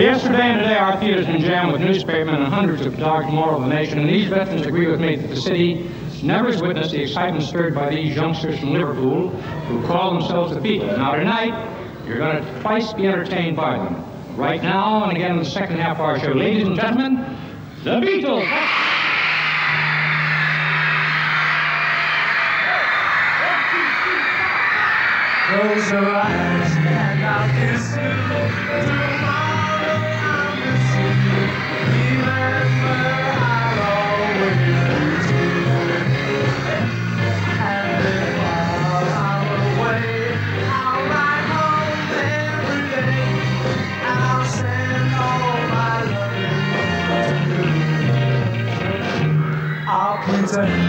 yesterday and today, our theater's been jammed with newspapermen and hundreds of dogs more over the nation, and these veterans agree with me that the city never has witnessed the excitement stirred by these youngsters from Liverpool who call themselves the Beatles. Now, tonight, you're going to twice be entertained by them. Right now, and again in the second half of our show. Ladies and gentlemen, the Beatles! Close your eyes, say?